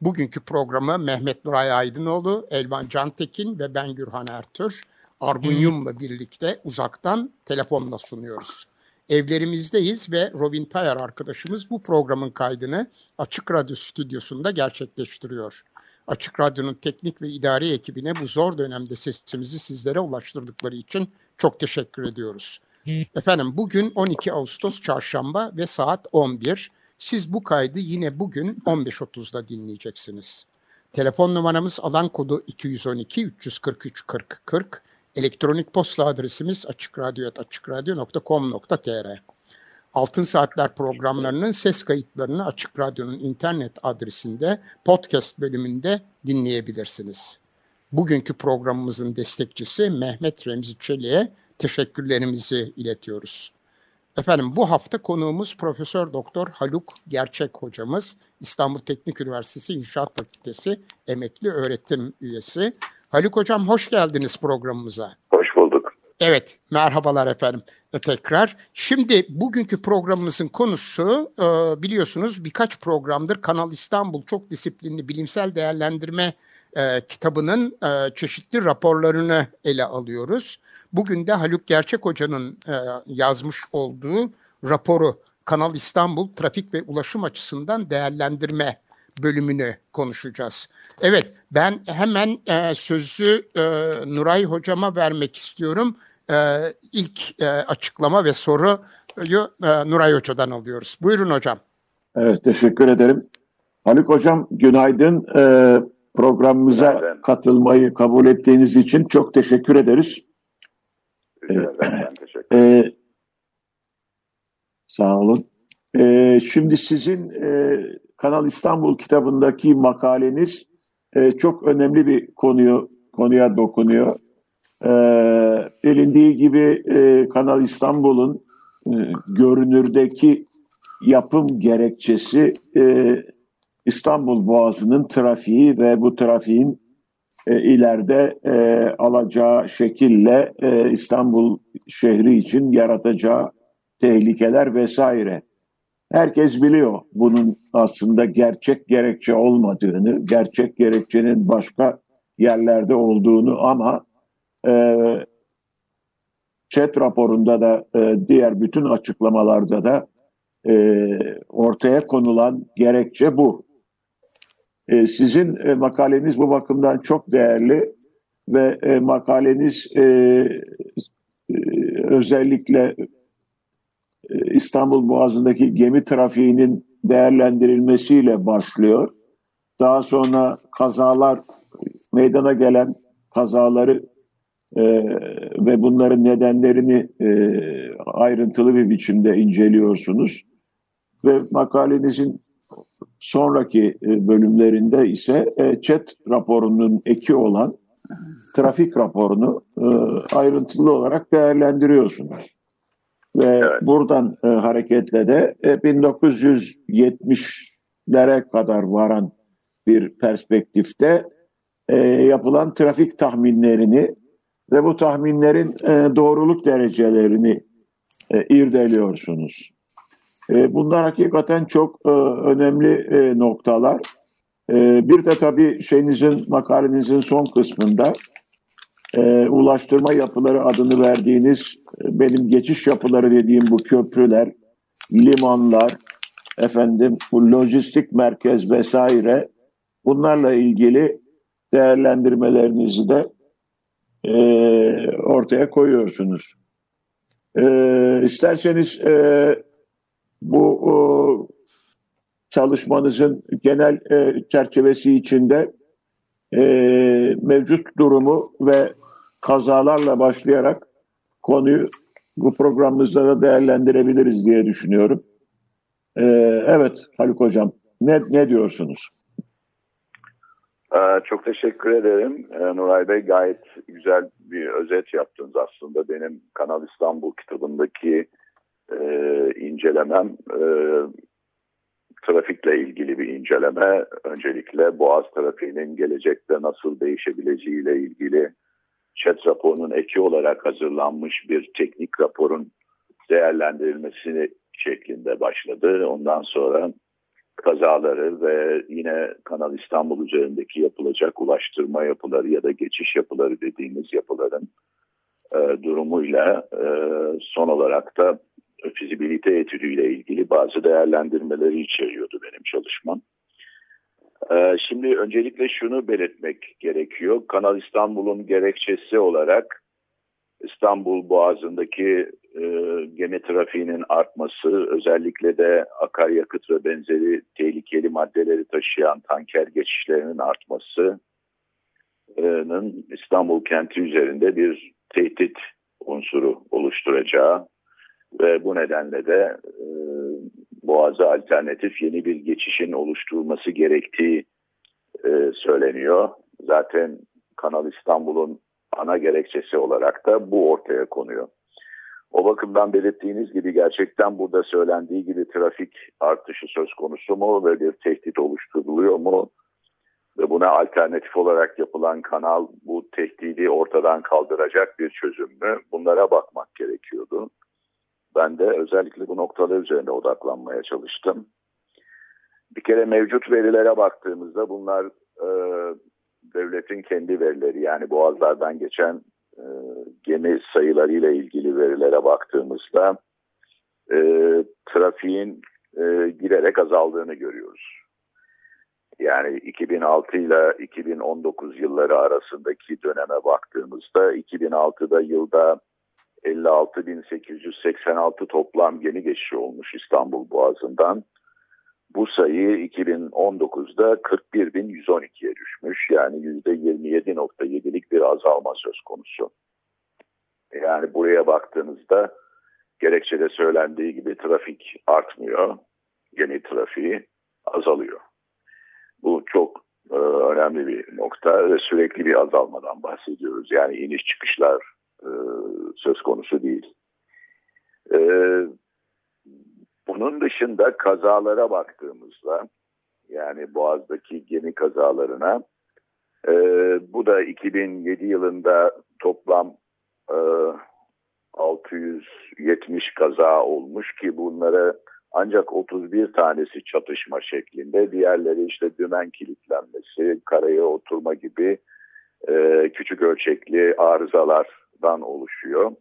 Bugünkü programı Mehmet Nuray Aydınoğlu, Elvan Cantekin ve ben Gürhan Ertür, Argun Yum'la birlikte uzaktan telefonla sunuyoruz. Evlerimizdeyiz ve Robin Tayar arkadaşımız bu programın kaydını Açık Radyo stüdyosunda gerçekleştiriyor. Açık Radyo'nun teknik ve idari ekibine bu zor dönemde sesimizi sizlere ulaştırdıkları için çok teşekkür ediyoruz. Efendim bugün 12 Ağustos çarşamba ve saat 11. Siz bu kaydı yine bugün 15.30'da dinleyeceksiniz. Telefon numaramız alan kodu 212 343 40 40. Elektronik posta adresimiz açıkradyo.com.tr Altın Saatler programlarının ses kayıtlarını Açık Radyo'nun internet adresinde podcast bölümünde dinleyebilirsiniz. Bugünkü programımızın destekçisi Mehmet Remzi Çelik'e teşekkürlerimizi iletiyoruz. Efendim bu hafta konuğumuz Profesör Doktor Haluk Gerçek hocamız. İstanbul Teknik Üniversitesi İnşaat Fakültesi emekli öğretim üyesi. Haluk hocam hoş geldiniz programımıza. Hoş bulduk. Evet, merhabalar efendim e, tekrar. Şimdi bugünkü programımızın konusu e, biliyorsunuz birkaç programdır Kanal İstanbul çok disiplinli bilimsel değerlendirme e, kitabının çeşitli raporlarını ele alıyoruz. Bugün de Haluk Gerçek Hoca'nın yazmış olduğu raporu Kanal İstanbul trafik ve ulaşım açısından değerlendirme bölümünü konuşacağız. Evet, ben hemen e, sözü e, Nuray Hocama vermek istiyorum. E, ilk e, açıklama ve soruyu e, Nuray Hoca'dan alıyoruz. Buyurun hocam. Evet, teşekkür ederim. Haluk Hocam, günaydın. E, programımıza günaydın. katılmayı kabul ettiğiniz için çok teşekkür ederiz. Ben teşekkür ederim. E, sağ olun. E, şimdi sizin e, Kanal İstanbul kitabındaki makaleniz e, çok önemli bir konuyu konuya dokunuyor. E, bilindiği gibi e, Kanal İstanbul'un e, görünürdeki yapım gerekçesi e, İstanbul Boğazı'nın trafiği ve bu trafiğin e, ileride e, alacağı şekille e, İstanbul şehri için yaratacağı tehlikeler vesaire. Herkes biliyor bunun aslında gerçek gerekçe olmadığını, gerçek gerekçenin başka yerlerde olduğunu ama e, chat raporunda da e, diğer bütün açıklamalarda da e, ortaya konulan gerekçe bu. E, sizin e, makaleniz bu bakımdan çok değerli ve e, makaleniz özellikle İstanbul Boğazı'ndaki gemi trafiğinin değerlendirilmesiyle başlıyor. Daha sonra kazalar, meydana gelen kazaları ve bunların nedenlerini ayrıntılı bir biçimde inceliyorsunuz. Ve makalenizin sonraki e, bölümlerinde ise e, chat raporunun eki olan trafik raporunu e, ayrıntılı olarak değerlendiriyorsunuz. Ve evet. buradan hareketle de e, 1970'lere kadar varan bir perspektifte yapılan trafik tahminlerini ve bu tahminlerin doğruluk derecelerini irdeliyorsunuz. E, bunlar hakikaten çok e, önemli e, noktalar. Bir de tabii şeyinizin makalenizin son kısmında ulaştırma yapıları adını verdiğiniz benim geçiş yapıları dediğim bu köprüler, limanlar, efendim bu lojistik merkez vesaire bunlarla ilgili değerlendirmelerinizi de e, ortaya koyuyorsunuz. E, isterseniz e, bu o, çalışmanızın genel e, çerçevesi içinde e, mevcut durumu ve kazalarla başlayarak konuyu bu programımızda da değerlendirebiliriz diye düşünüyorum. Ee, evet Haluk Hocam ne, ne diyorsunuz? Ee, çok teşekkür ederim. Ee, Nuray Bey gayet güzel bir özet yaptınız aslında. Benim Kanal İstanbul kitabındaki e, incelemem e, trafikle ilgili bir inceleme. Öncelikle Boğaz trafiğinin gelecekte nasıl değişebileceğiyle ilgili ÇED raporunun eki olarak hazırlanmış bir teknik raporun değerlendirilmesini şeklinde başladı. Ondan sonra kazaları ve yine Kanal İstanbul üzerindeki yapılacak ulaştırma yapıları ya da geçiş yapıları dediğimiz yapıların e, durumuyla e, son olarak da fizibilite etüdüyle ilgili bazı değerlendirmeleri içeriyordu benim çalışmam. E, şimdi öncelikle şunu belirtmek gerekiyor. Kanal İstanbul'un gerekçesi olarak İstanbul Boğazı'ndaki e, gemi trafiğinin artması, özellikle de akaryakıt ve benzeri tehlikeli maddeleri taşıyan tanker geçişlerinin artmasının İstanbul kenti üzerinde bir tehdit unsuru oluşturacağı ve bu nedenle de e, Boğaz'a alternatif yeni bir geçişin oluşturulması gerektiği e, söyleniyor. Zaten Kanal İstanbul'un ana gerekçesi olarak da bu ortaya konuyor. O bakımdan belirttiğiniz gibi gerçekten burada söylendiği gibi trafik artışı söz konusu mu ve bir tehdit oluşturuluyor mu? Ve buna alternatif olarak yapılan kanal bu tehdidi ortadan kaldıracak bir çözüm mü? Bunlara bakmak gerekiyordu. Ben de özellikle bu noktalar üzerine odaklanmaya çalıştım. Bir kere mevcut verilere baktığımızda bunlar e, devletin kendi verileri yani boğazlardan geçen e, gemi sayılarıyla ilgili verilere baktığımızda e, trafiğin e, giderek azaldığını görüyoruz. Yani 2006 ile 2019 yılları arasındaki döneme baktığımızda 2006'da yılda 56.886 toplam gemi geçişi olmuş İstanbul Boğazı'ndan. Bu sayı 2019'da 41.112'ye düşmüş. Yani %27.7'lik bir azalma söz konusu. Yani buraya baktığınızda gerekçede söylendiği gibi trafik artmıyor. Gemi trafiği azalıyor. Bu çok e, önemli bir nokta ve sürekli bir azalmadan bahsediyoruz. Yani iniş çıkışlar e, söz konusu değil. E, bunun dışında kazalara baktığımızda yani Boğaz'daki gemi kazalarına e, bu da 2007 yılında toplam e, 670 kaza olmuş ki bunlara ancak 31 tanesi çatışma şeklinde diğerleri işte dümen kilitlenmesi, karaya oturma gibi küçük ölçekli arızalardan oluşuyor.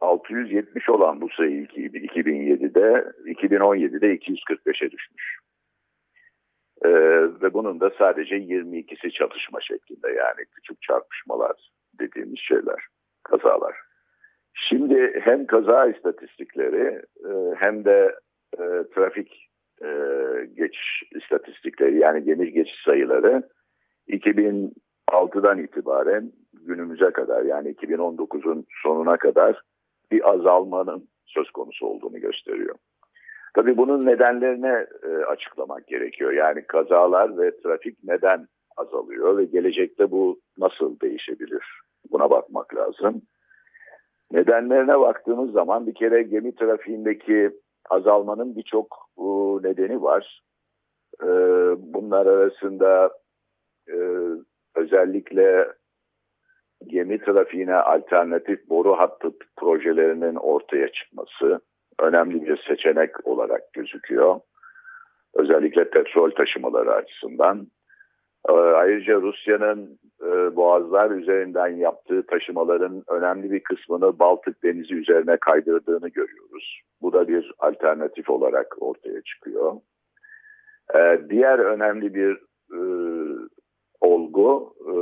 670 olan bu sayı 2007'de 2017'de 245'e düşmüş. Ee, ve bunun da sadece 22'si çatışma şeklinde yani küçük çarpışmalar dediğimiz şeyler, kazalar. Şimdi hem kaza istatistikleri e, hem de e, trafik e, geçiş istatistikleri yani gemi geçiş sayıları 2006'dan itibaren günümüze kadar yani 2019'un sonuna kadar bir azalmanın söz konusu olduğunu gösteriyor. Tabii bunun nedenlerini e, açıklamak gerekiyor. Yani kazalar ve trafik neden azalıyor ve gelecekte bu nasıl değişebilir? Buna bakmak lazım. Nedenlerine baktığımız zaman bir kere gemi trafiğindeki azalmanın birçok nedeni var. E, bunlar arasında e, özellikle gemi trafiğine alternatif boru hattı projelerinin ortaya çıkması önemli bir seçenek olarak gözüküyor. Özellikle petrol taşımaları açısından. Ee, ayrıca Rusya'nın e, boğazlar üzerinden yaptığı taşımaların önemli bir kısmını Baltık Denizi üzerine kaydırdığını görüyoruz. Bu da bir alternatif olarak ortaya çıkıyor. Ee, diğer önemli bir e, olgu e,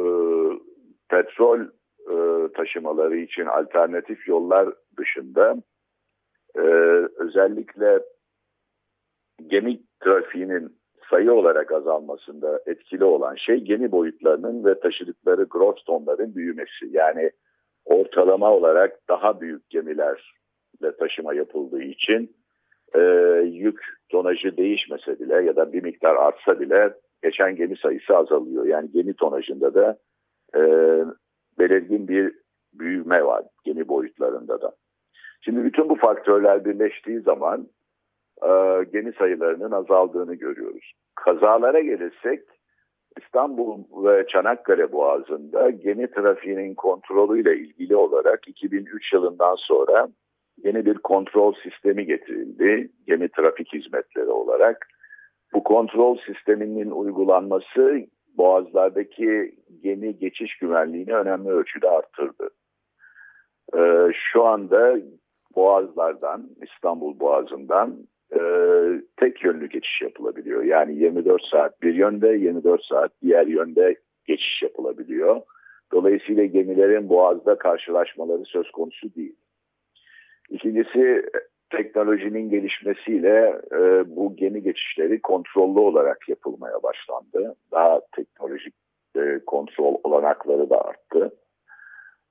petrol e, taşımaları için alternatif yollar dışında e, özellikle gemi trafiğinin sayı olarak azalmasında etkili olan şey gemi boyutlarının ve taşıdıkları gross tonların büyümesi. Yani ortalama olarak daha büyük gemilerle taşıma yapıldığı için e, yük tonajı değişmese bile ya da bir miktar artsa bile geçen gemi sayısı azalıyor. Yani gemi tonajında da e, belirgin bir büyüme var gemi boyutlarında da. Şimdi bütün bu faktörler birleştiği zaman e, gemi sayılarının azaldığını görüyoruz. Kazalara gelirsek İstanbul ve Çanakkale Boğazı'nda gemi trafiğinin kontrolüyle ilgili olarak 2003 yılından sonra yeni bir kontrol sistemi getirildi. Gemi trafik hizmetleri olarak. Bu kontrol sisteminin uygulanması boğazlardaki gemi geçiş güvenliğini önemli ölçüde arttırdı. Ee, şu anda boğazlardan, İstanbul Boğazı'ndan e, tek yönlü geçiş yapılabiliyor. Yani 24 saat bir yönde, 24 saat diğer yönde geçiş yapılabiliyor. Dolayısıyla gemilerin boğazda karşılaşmaları söz konusu değil. İkincisi teknolojinin gelişmesiyle e, bu gemi geçişleri kontrollü olarak yapılmaya başlandı. Daha teknolojik e, kontrol olanakları da arttı.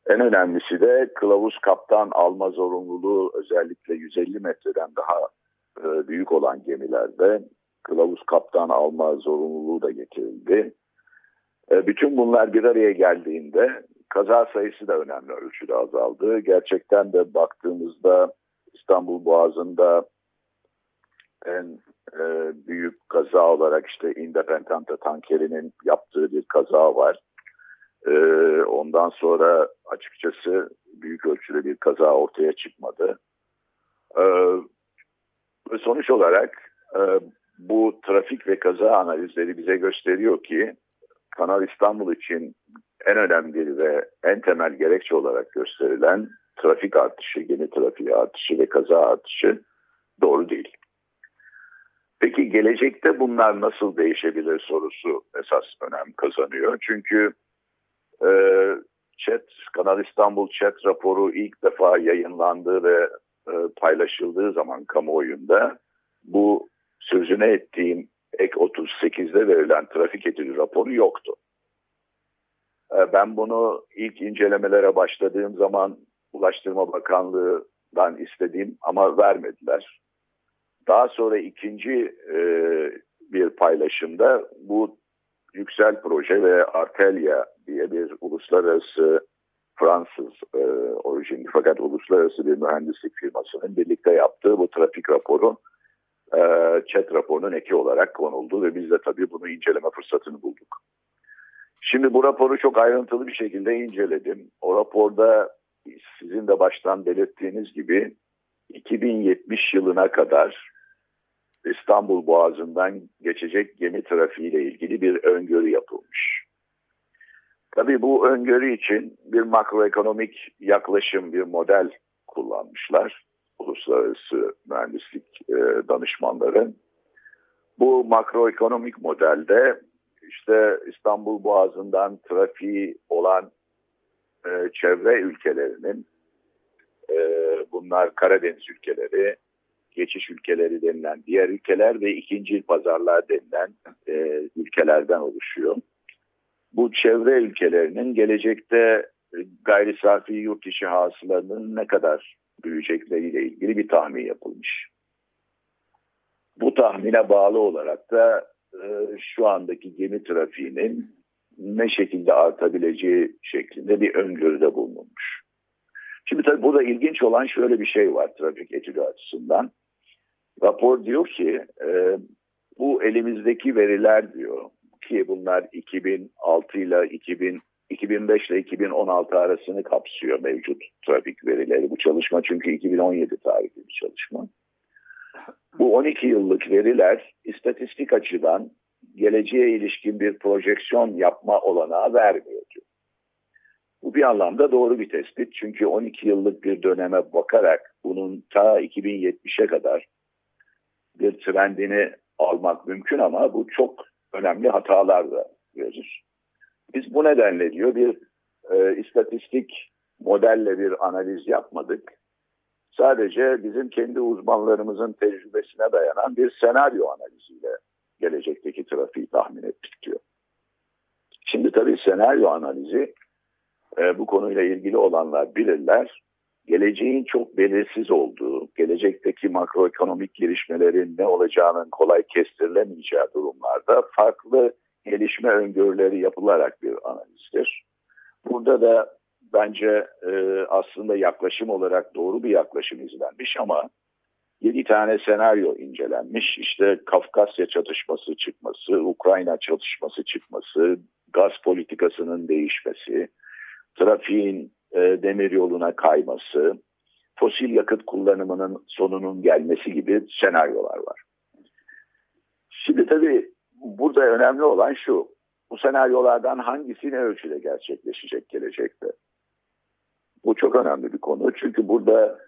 En önemlisi de kılavuz kaptan alma zorunluluğu özellikle 150 metreden daha e, büyük olan gemilerde kılavuz kaptan alma zorunluluğu da getirildi. E, bütün bunlar bir araya geldiğinde kaza sayısı da önemli ölçüde azaldı. Gerçekten de baktığımızda İstanbul Boğazı'nda en e, büyük kaza olarak işte Independente tankerinin yaptığı bir kaza var. E, ondan sonra açıkçası büyük ölçüde bir kaza ortaya çıkmadı. E, sonuç olarak e, bu trafik ve kaza analizleri bize gösteriyor ki Kanal İstanbul için en önemli ve en temel gerekçe olarak gösterilen trafik artışı, gemi trafiği artışı ve kaza artışı doğru değil. Peki gelecekte bunlar nasıl değişebilir sorusu esas önem kazanıyor. Çünkü e, Chat, Kanal İstanbul Chat raporu ilk defa yayınlandığı ve e, paylaşıldığı zaman kamuoyunda bu sözüne ettiğim ek 38'de verilen trafik etüdü raporu yoktu. E, ben bunu ilk incelemelere başladığım zaman Ulaştırma Bakanlığı'dan istedim ama vermediler. Daha sonra ikinci e, bir paylaşımda bu Yüksel Proje ve Artelia diye bir uluslararası Fransız e, orijinli fakat uluslararası bir mühendislik firmasının birlikte yaptığı bu trafik raporu e, chat raporunun eki olarak konuldu ve biz de tabii bunu inceleme fırsatını bulduk. Şimdi bu raporu çok ayrıntılı bir şekilde inceledim. O raporda sizin de baştan belirttiğiniz gibi 2070 yılına kadar İstanbul Boğazı'ndan geçecek gemi trafiğiyle ilgili bir öngörü yapılmış. Tabii bu öngörü için bir makroekonomik yaklaşım, bir model kullanmışlar. Uluslararası mühendislik e, danışmanları. Bu makroekonomik modelde işte İstanbul Boğazı'ndan trafiği olan e, çevre ülkelerinin e, bunlar Karadeniz ülkeleri, geçiş ülkeleri denilen diğer ülkeler ve ikinci pazarlar denilen e, ülkelerden oluşuyor. Bu çevre ülkelerinin gelecekte gayri safi yurt içi hasılarının ne kadar büyüyecekleriyle ilgili bir tahmin yapılmış. Bu tahmine bağlı olarak da e, şu andaki gemi trafiğinin ne şekilde artabileceği şeklinde bir öngörüde bulunmuş. Şimdi tabii burada ilginç olan şöyle bir şey var trafik etüdü açısından. Rapor diyor ki e, bu elimizdeki veriler diyor ki bunlar 2006 ile 2000 2005 ile 2016 arasını kapsıyor mevcut trafik verileri. Bu çalışma çünkü 2017 tarihli bir çalışma. Bu 12 yıllık veriler istatistik açıdan geleceğe ilişkin bir projeksiyon yapma olanağı vermiyor Bu bir anlamda doğru bir tespit. Çünkü 12 yıllık bir döneme bakarak bunun ta 2070'e kadar bir trendini almak mümkün ama bu çok önemli hatalar da verir. Biz bu nedenle diyor bir e, istatistik modelle bir analiz yapmadık. Sadece bizim kendi uzmanlarımızın tecrübesine dayanan bir senaryo analiziyle gelecekteki trafiği tahmin ettik diyor. Şimdi tabii senaryo analizi e, bu konuyla ilgili olanlar bilirler. Geleceğin çok belirsiz olduğu, gelecekteki makroekonomik gelişmelerin ne olacağının kolay kestirilemeyeceği durumlarda farklı gelişme öngörüleri yapılarak bir analizdir. Burada da bence e, aslında yaklaşım olarak doğru bir yaklaşım izlenmiş ama 7 tane senaryo incelenmiş. İşte Kafkasya çatışması çıkması, Ukrayna çatışması çıkması, gaz politikasının değişmesi, trafiğin e, demir kayması, fosil yakıt kullanımının sonunun gelmesi gibi senaryolar var. Şimdi tabii burada önemli olan şu, bu senaryolardan hangisi ne ölçüde gerçekleşecek gelecekte? Bu çok önemli bir konu. Çünkü burada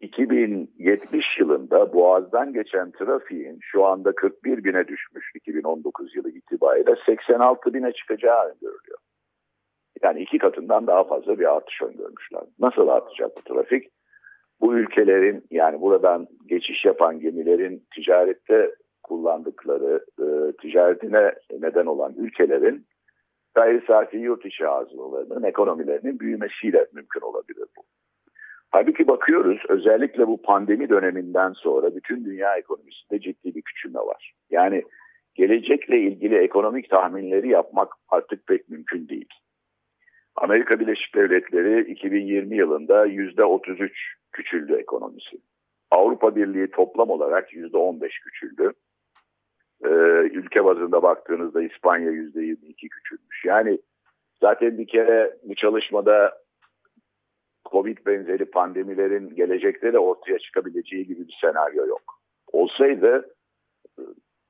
2070 yılında Boğaz'dan geçen trafiğin şu anda 41 bine düşmüş 2019 yılı itibariyle 86 bine çıkacağı öngörülüyor. Yani iki katından daha fazla bir artış öngörmüşler. Nasıl artacak bu trafik? Bu ülkelerin yani buradan geçiş yapan gemilerin ticarette kullandıkları e, ticaretine neden olan ülkelerin gayri safi yurt içi hasılalarının ekonomilerinin büyümesiyle mümkün olabilir bu. Halbuki bakıyoruz özellikle bu pandemi döneminden sonra bütün dünya ekonomisinde ciddi bir küçülme var. Yani gelecekle ilgili ekonomik tahminleri yapmak artık pek mümkün değil. Amerika Birleşik Devletleri 2020 yılında %33 küçüldü ekonomisi. Avrupa Birliği toplam olarak %15 küçüldü. Ee, ülke bazında baktığınızda İspanya %22 küçülmüş. Yani zaten bir kere bu çalışmada Covid benzeri pandemilerin gelecekte de ortaya çıkabileceği gibi bir senaryo yok. Olsaydı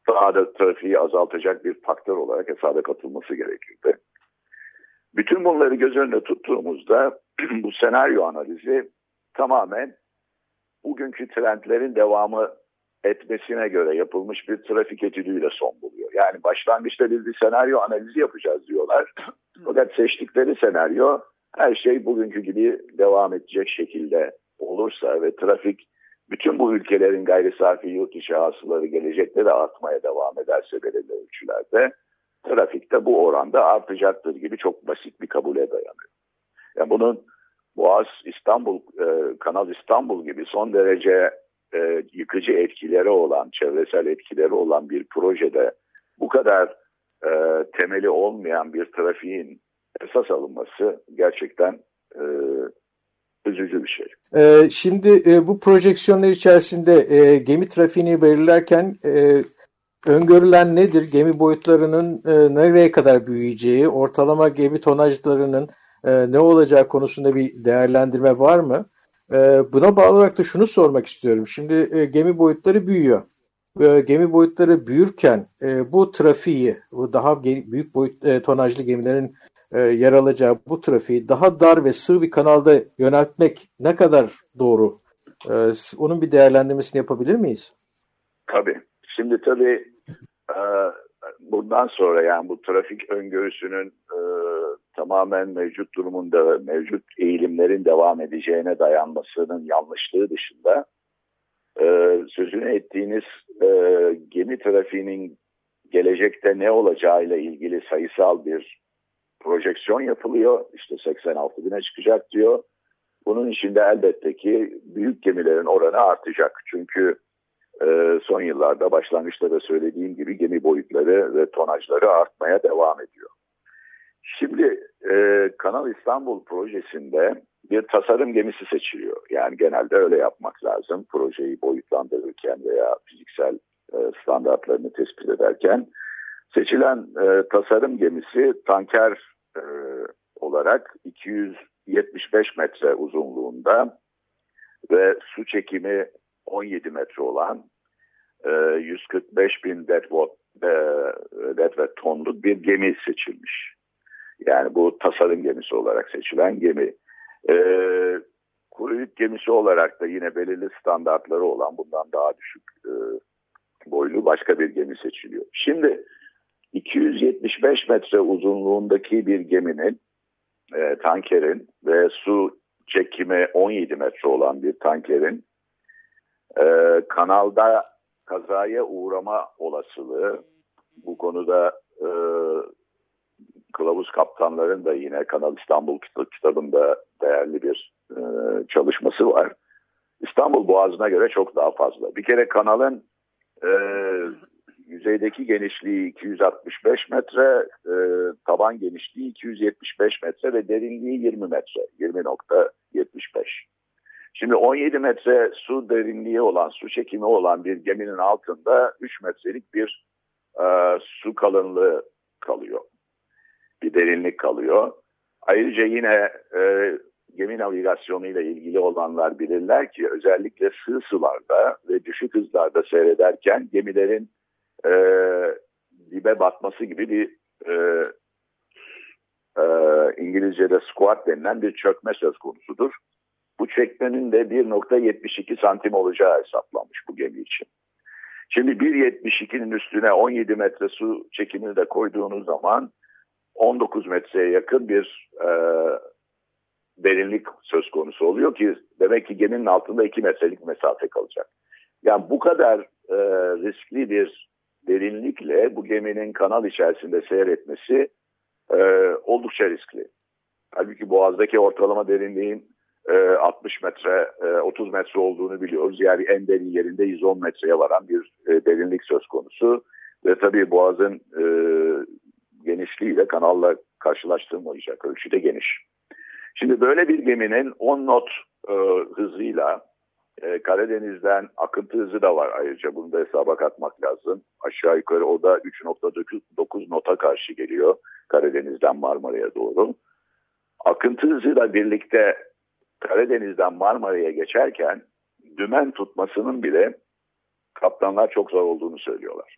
daha da trafiği azaltacak bir faktör olarak hesaba katılması gerekirdi. Bütün bunları göz önünde tuttuğumuzda bu senaryo analizi tamamen bugünkü trendlerin devamı etmesine göre yapılmış bir trafik etüdüyle son buluyor. Yani başlangıçta biz bir senaryo analizi yapacağız diyorlar. Fakat seçtikleri senaryo her şey bugünkü gibi devam edecek şekilde olursa ve trafik bütün bu ülkelerin gayri safi yurt içi hasıları gelecekte de artmaya devam ederse belirli ölçülerde trafikte bu oranda artacaktır gibi çok basit bir kabule dayanıyor. Yani bunun Boğaz İstanbul, e, Kanal İstanbul gibi son derece e, yıkıcı etkileri olan, çevresel etkileri olan bir projede bu kadar e, temeli olmayan bir trafiğin esas alınması gerçekten e, üzücü bir şey. Ee, şimdi e, bu projeksiyonlar içerisinde e, gemi trafiğini belirlerken e, öngörülen nedir? Gemi boyutlarının e, nereye kadar büyüyeceği, ortalama gemi tonajlarının e, ne olacağı konusunda bir değerlendirme var mı? E, buna bağlı olarak da şunu sormak istiyorum. Şimdi e, gemi boyutları büyüyor. E, gemi boyutları büyürken e, bu trafiği, bu daha büyük boyut e, tonajlı gemilerin e, yer alacağı bu trafiği daha dar ve sığ bir kanalda yöneltmek ne kadar doğru? E, onun bir değerlendirmesini yapabilir miyiz? Tabii. Şimdi tabii e, bundan sonra yani bu trafik öngörüsünün e, tamamen mevcut durumunda mevcut eğilimlerin devam edeceğine dayanmasının yanlışlığı dışında sözünü ettiğiniz gemi trafiğinin gelecekte ne olacağıyla ilgili sayısal bir projeksiyon yapılıyor. İşte 86 bine çıkacak diyor. Bunun içinde elbette ki büyük gemilerin oranı artacak. Çünkü e, son yıllarda başlangıçta da söylediğim gibi gemi boyutları ve tonajları artmaya devam ediyor. Şimdi e, Kanal İstanbul projesinde bir tasarım gemisi seçiliyor. Yani genelde öyle yapmak lazım. Projeyi boyutlandırırken veya fiziksel e, standartlarını tespit ederken. Seçilen e, tasarım gemisi tanker e, olarak 275 metre uzunluğunda ve su çekimi 17 metre olan e, 145 bin deadwatt, e, deadwatt tonluk bir gemi seçilmiş. Yani bu tasarım gemisi olarak seçilen gemi. E, kuru yük gemisi olarak da yine belirli standartları olan bundan daha düşük e, boylu başka bir gemi seçiliyor. Şimdi 275 metre uzunluğundaki bir geminin, e, tankerin ve su çekimi 17 metre olan bir tankerin e, kanalda kazaya uğrama olasılığı bu konuda e, kılavuz kaptanların da yine Kanal İstanbul kitabında değerli bir e, çalışması var. İstanbul Boğazı'na göre çok daha fazla. Bir kere kanalın e, yüzeydeki genişliği 265 metre, e, taban genişliği 275 metre ve derinliği 20 metre, 20.75. Şimdi 17 metre su derinliği olan, su çekimi olan bir geminin altında 3 metrelik bir e, su kalınlığı kalıyor. Bir derinlik kalıyor. Ayrıca yine e, gemi navigasyonu ile ilgili olanlar bilirler ki özellikle sığ sularda ve düşük hızlarda seyrederken gemilerin e, dibe batması gibi bir e, e, İngilizce'de squat denilen bir çökme söz konusudur. Bu çekmenin de 1.72 santim olacağı hesaplanmış bu gemi için. Şimdi 1.72'nin üstüne 17 metre su çekimini de koyduğunuz zaman 19 metreye yakın bir e, derinlik söz konusu oluyor ki demek ki geminin altında 2 metrelik mesafe kalacak. Yani bu kadar e, riskli bir derinlikle bu geminin kanal içerisinde seyretmesi e, oldukça riskli. Halbuki Boğaz'daki ortalama derinliğin e, 60 metre, e, 30 metre olduğunu biliyoruz. Yani en derin yerinde 110 metreye varan bir e, derinlik söz konusu. Ve tabii Boğaz'ın e, genişliğiyle kanalla karşılaştırılmayacak ölçüde geniş. Şimdi böyle bir geminin 10 not e, hızıyla e, Karadeniz'den akıntı hızı da var ayrıca bunu da hesaba katmak lazım. Aşağı yukarı o da 3.9 nota karşı geliyor Karadeniz'den Marmara'ya doğru. Akıntı hızıyla birlikte Karadeniz'den Marmara'ya geçerken dümen tutmasının bile kaptanlar çok zor olduğunu söylüyorlar.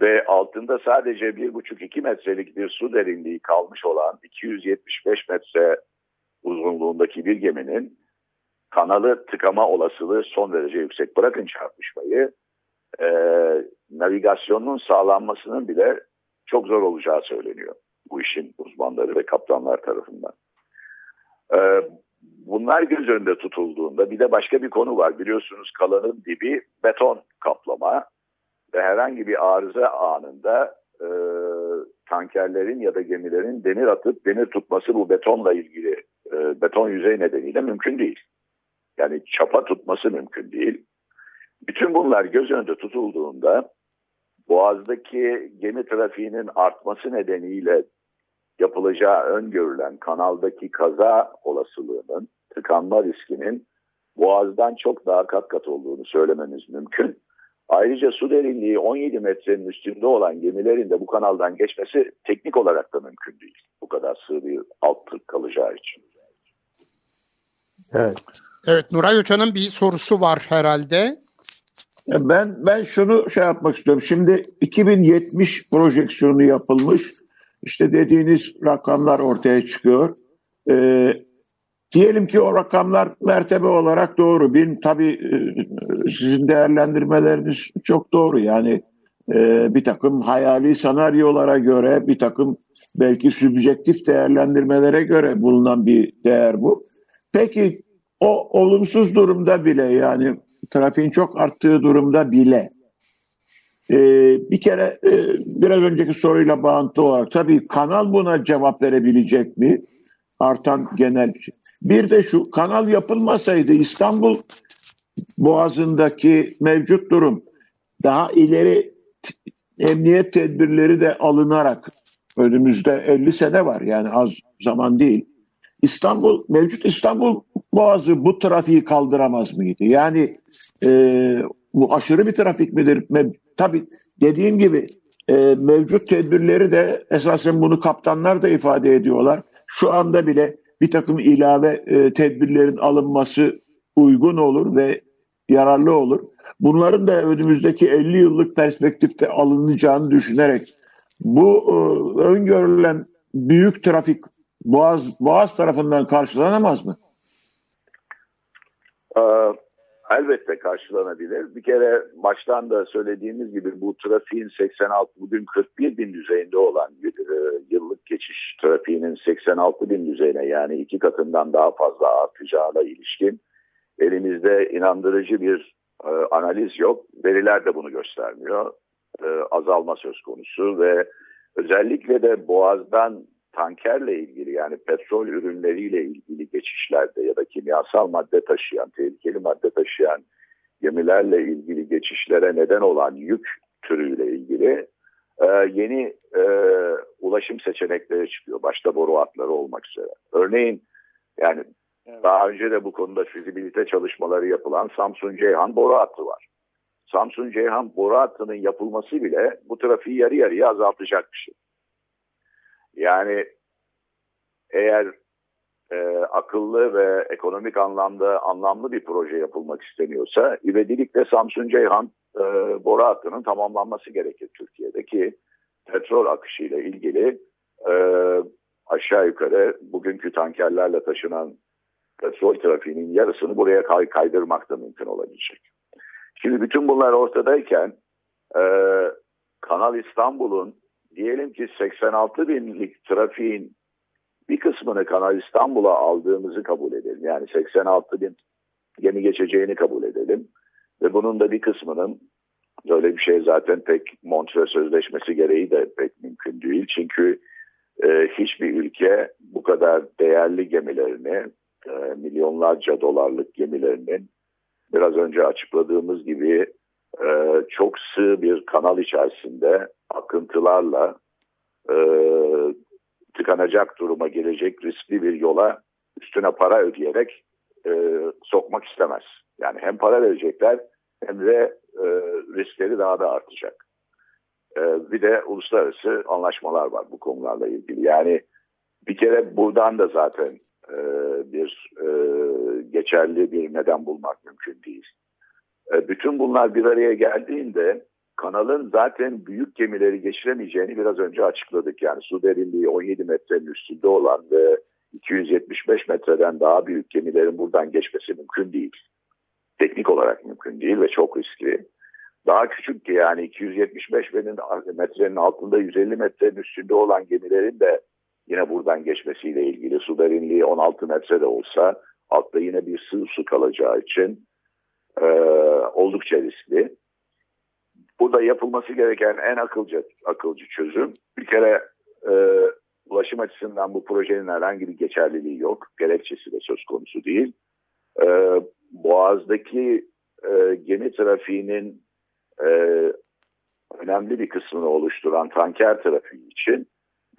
Ve altında sadece 1,5-2 metrelik bir su derinliği kalmış olan 275 metre uzunluğundaki bir geminin kanalı tıkama olasılığı son derece yüksek. Bırakın çarpışmayı, e, navigasyonun sağlanmasının bile çok zor olacağı söyleniyor bu işin uzmanları ve kaptanlar tarafından. E, bunlar göz önünde tutulduğunda bir de başka bir konu var. Biliyorsunuz kalanın dibi beton kaplama ve herhangi bir arıza anında e, tankerlerin ya da gemilerin demir atıp demir tutması bu betonla ilgili e, beton yüzey nedeniyle mümkün değil. Yani çapa tutması mümkün değil. Bütün bunlar göz önünde tutulduğunda Boğaz'daki gemi trafiğinin artması nedeniyle yapılacağı öngörülen kanaldaki kaza olasılığının, tıkanma riskinin Boğaz'dan çok daha kat kat olduğunu söylememiz mümkün. Ayrıca su derinliği 17 metrenin üstünde olan gemilerin de bu kanaldan geçmesi teknik olarak da mümkün değil. Bu kadar sığ bir alt tık kalacağı için. Evet. Evet Nuray Hoca'nın bir sorusu var herhalde. Ben ben şunu şey yapmak istiyorum. Şimdi 2070 projeksiyonu yapılmış. İşte dediğiniz rakamlar ortaya çıkıyor. Ee, diyelim ki o rakamlar mertebe olarak doğru. Benim tabii e, sizin değerlendirmeleriniz çok doğru. Yani e, bir takım hayali senaryolara göre, bir takım belki sübjektif değerlendirmelere göre bulunan bir değer bu. Peki o olumsuz durumda bile yani trafiğin çok arttığı durumda bile e, bir kere e, biraz önceki soruyla bağıntılı olarak tabii kanal buna cevap verebilecek mi? Artan genel bir de şu kanal yapılmasaydı İstanbul Boğazı'ndaki mevcut durum daha ileri emniyet tedbirleri de alınarak önümüzde 50 sene var yani az zaman değil. İstanbul mevcut İstanbul Boğazı bu trafiği kaldıramaz mıydı? Yani e, bu aşırı bir trafik midir? Tabii dediğim gibi e, mevcut tedbirleri de esasen bunu kaptanlar da ifade ediyorlar. Şu anda bile bir takım ilave e, tedbirlerin alınması uygun olur ve yararlı olur. Bunların da önümüzdeki 50 yıllık perspektifte alınacağını düşünerek bu e, öngörülen büyük trafik Boğaz, Boğaz tarafından karşılanamaz mı? Ee, elbette karşılanabilir. Bir kere baştan da söylediğimiz gibi bu trafiğin 86 bugün 41 bin düzeyinde olan e, yıllık geçiş trafiğinin 86 bin düzeyine yani iki katından daha fazla artacağına ilişkin elimizde inandırıcı bir e, analiz yok. Veriler de bunu göstermiyor. E, azalma söz konusu ve özellikle de Boğaz'dan tankerle ilgili yani petrol ürünleriyle ilgili geçişlerde ya da kimyasal madde taşıyan, tehlikeli madde taşıyan gemilerle ilgili geçişlere neden olan yük türüyle ilgili e, yeni e, ulaşım seçenekleri çıkıyor. Başta boru hatları olmak üzere. Örneğin yani evet. daha önce de bu konuda fizibilite çalışmaları yapılan Samsun Ceyhan boru hattı var. Samsun Ceyhan boru hattının yapılması bile bu trafiği yarı yarıya azaltacak bir şey. Yani eğer e, akıllı ve ekonomik anlamda anlamlı bir proje yapılmak isteniyorsa ivedilikle Samsun Ceyhan e, boru hattının tamamlanması gerekir Türkiye'deki petrol akışı ile ilgili e, aşağı yukarı bugünkü tankerlerle taşınan petrol trafiğinin yarısını buraya kay kaydırmak da mümkün olabilecek. Şimdi bütün bunlar ortadayken e, Kanal İstanbul'un diyelim ki 86 binlik trafiğin bir kısmını Kanal İstanbul'a aldığımızı kabul edelim. Yani 86 bin gemi geçeceğini kabul edelim. Ve bunun da bir kısmının öyle bir şey zaten pek Montreux Sözleşmesi gereği de pek mümkün değil. Çünkü e, hiçbir ülke bu kadar değerli gemilerini, e, milyonlarca dolarlık gemilerinin biraz önce açıkladığımız gibi e, çok sığ bir kanal içerisinde akıntılarla e, tıkanacak duruma gelecek riskli bir yola üstüne para ödeyerek e, sokmak istemez. Yani hem para verecekler hem de e, riskleri daha da artacak. E, bir de uluslararası anlaşmalar var bu konularla ilgili. Yani bir kere buradan da zaten e, bir e, geçerli bir neden bulmak mümkün değil. E, bütün bunlar bir araya geldiğinde kanalın zaten büyük gemileri geçiremeyeceğini biraz önce açıkladık. Yani su derinliği 17 metrenin üstünde olan ve 275 metreden daha büyük gemilerin buradan geçmesi mümkün değil. Teknik olarak mümkün değil ve çok riskli. Daha küçük ki yani 275 metrenin altında 150 metrenin üstünde olan gemilerin de yine buradan geçmesiyle ilgili su derinliği 16 metre de olsa altta yine bir sığ su kalacağı için e, oldukça riskli. Burada yapılması gereken en akılcı, akılcı çözüm bir kere e, ulaşım açısından bu projenin herhangi bir geçerliliği yok. Gerekçesi de söz konusu değil. E, Boğaz'daki e, gemi trafiğinin e, önemli bir kısmını oluşturan tanker trafiği için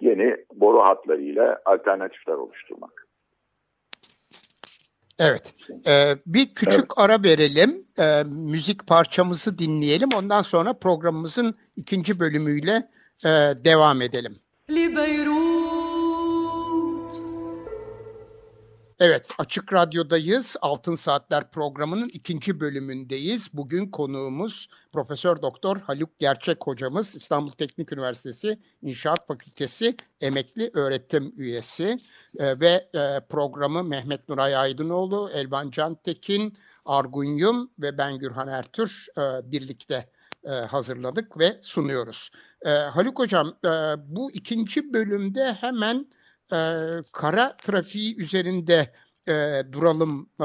yeni boru hatlarıyla alternatifler oluşturmak. Evet. Ee, bir küçük evet. ara verelim. Ee, müzik parçamızı dinleyelim. Ondan sonra programımızın ikinci bölümüyle e, devam edelim. Evet, Açık Radyo'dayız. Altın Saatler programının ikinci bölümündeyiz. Bugün konuğumuz Profesör Doktor Haluk Gerçek hocamız, İstanbul Teknik Üniversitesi İnşaat Fakültesi emekli öğretim üyesi e, ve e, programı Mehmet Nuray Aydınoğlu, Elvan Cantekin, Argun Yum ve ben Gürhan Ertür e, birlikte e, hazırladık ve sunuyoruz. E, Haluk hocam, e, bu ikinci bölümde hemen e, kara trafiği üzerinde e, duralım e,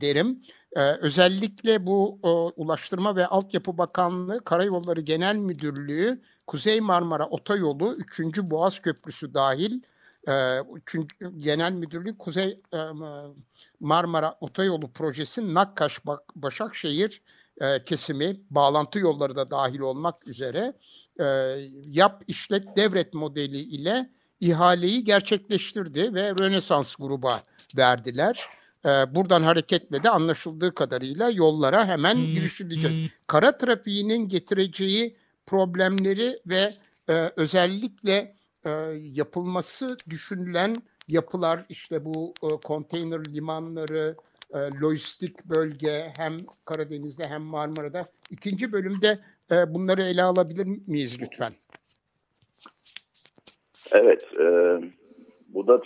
derim. E, özellikle bu e, Ulaştırma ve Altyapı Bakanlığı Karayolları Genel Müdürlüğü Kuzey Marmara Otoyolu 3. Boğaz Köprüsü dahil e, 3. Genel Müdürlüğü Kuzey e, Marmara Otoyolu Projesi Nakkaş Başakşehir e, kesimi bağlantı yolları da dahil olmak üzere e, yap işlet devret modeli ile ihaleyi gerçekleştirdi ve Rönesans gruba verdiler. Ee, buradan hareketle de anlaşıldığı kadarıyla yollara hemen girişilecek. Kara trafiğinin getireceği problemleri ve e, özellikle e, yapılması düşünülen yapılar işte bu e, konteyner limanları, e, lojistik bölge hem Karadeniz'de hem Marmara'da. İkinci bölümde e, bunları ele alabilir miyiz lütfen? Evet, e, bu da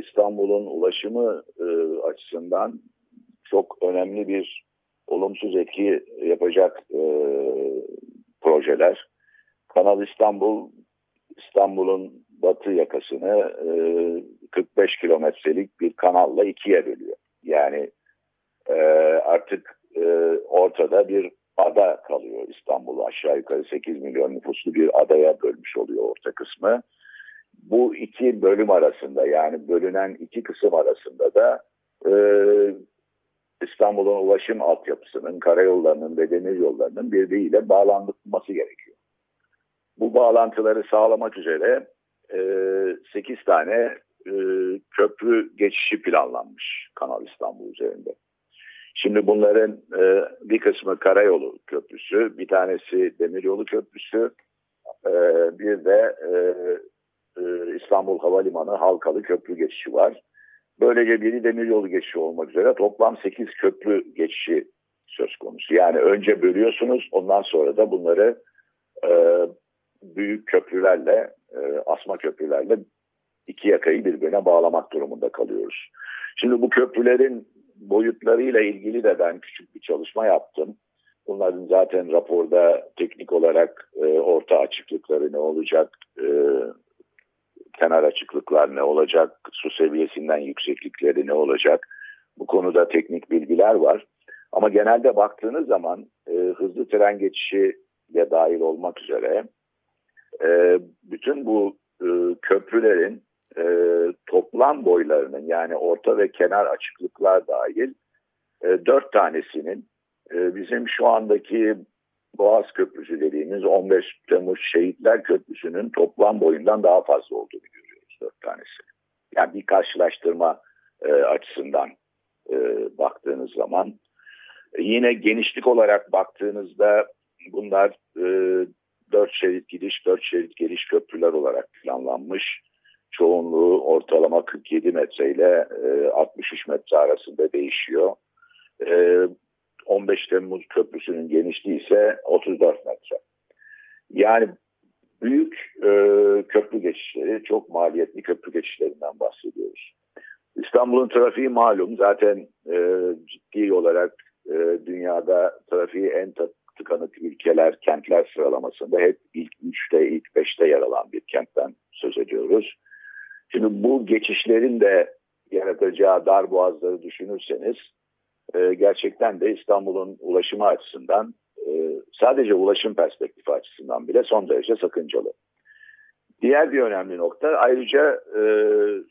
İstanbul'un ulaşımı e, açısından çok önemli bir olumsuz etki yapacak e, projeler. Kanal İstanbul, İstanbul'un batı yakasını e, 45 kilometrelik bir kanalla ikiye bölüyor. Yani e, artık e, ortada bir ada kalıyor İstanbul'u aşağı yukarı 8 milyon nüfuslu bir adaya bölmüş oluyor orta kısmı bu iki bölüm arasında yani bölünen iki kısım arasında da e, İstanbul'un ulaşım altyapısının, karayollarının ve demir yollarının birbiriyle bağlanması gerekiyor. Bu bağlantıları sağlamak üzere e, 8 tane e, köprü geçişi planlanmış Kanal İstanbul üzerinde. Şimdi bunların e, bir kısmı karayolu köprüsü, bir tanesi demiryolu köprüsü, e, bir de e, İstanbul Havalimanı Halkalı köprü geçişi var. Böylece biri demiryolu geçişi olmak üzere toplam 8 köprü geçişi söz konusu. Yani önce bölüyorsunuz ondan sonra da bunları e, büyük köprülerle, e, asma köprülerle iki yakayı birbirine bağlamak durumunda kalıyoruz. Şimdi bu köprülerin boyutlarıyla ilgili de ben küçük bir çalışma yaptım. Bunların zaten raporda teknik olarak e, orta açıklıkları ne olacak, e, kenar açıklıklar ne olacak, su seviyesinden yükseklikleri ne olacak bu konuda teknik bilgiler var. Ama genelde baktığınız zaman e, hızlı tren geçişi de dahil olmak üzere e, bütün bu e, köprülerin e, toplam boylarının yani orta ve kenar açıklıklar dahil e, dört tanesinin e, bizim şu andaki Boğaz Köprüsü dediğimiz 15 Temmuz Şehitler Köprüsü'nün toplam boyundan daha fazla olduğunu görüyoruz dört tanesi. Yani bir karşılaştırma e, açısından e, baktığınız zaman. E, yine genişlik olarak baktığınızda bunlar e, 4 şerit gidiş, 4 şerit geliş köprüler olarak planlanmış. Çoğunluğu ortalama 47 metre ile e, 63 metre arasında değişiyor. E, 15 Temmuz Köprüsü'nün genişliği ise 34 metre. Yani büyük e, köprü geçişleri, çok maliyetli köprü geçişlerinden bahsediyoruz. İstanbul'un trafiği malum zaten e, ciddi olarak e, dünyada trafiği en tıkanık ülkeler, kentler sıralamasında hep ilk üçte, ilk beşte yer alan bir kentten söz ediyoruz. Şimdi bu geçişlerin de yaratacağı dar boğazları düşünürseniz e, gerçekten de İstanbul'un ulaşımı açısından e, sadece ulaşım perspektifi açısından bile son derece sakıncalı. Diğer bir önemli nokta ayrıca e,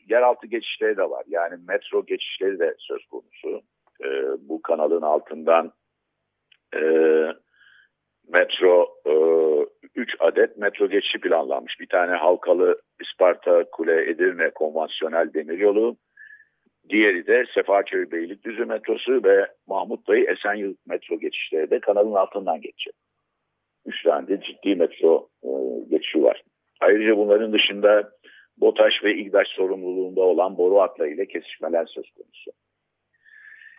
yeraltı geçişleri de var. Yani metro geçişleri de söz konusu. E, bu kanalın altından metro 3 e, adet metro geçişi planlanmış. Bir tane Halkalı İsparta Kule Edirne konvansiyonel demiryolu. Diğeri de Sefaköy Beylikdüzü metrosu ve Mahmut Dayı Esenyurt metro geçişleri de kanalın altından geçecek. Üç tane de ciddi metro e, geçişi var. Ayrıca bunların dışında BOTAŞ ve İGDAŞ sorumluluğunda olan boru hatları ile kesişmeler söz konusu.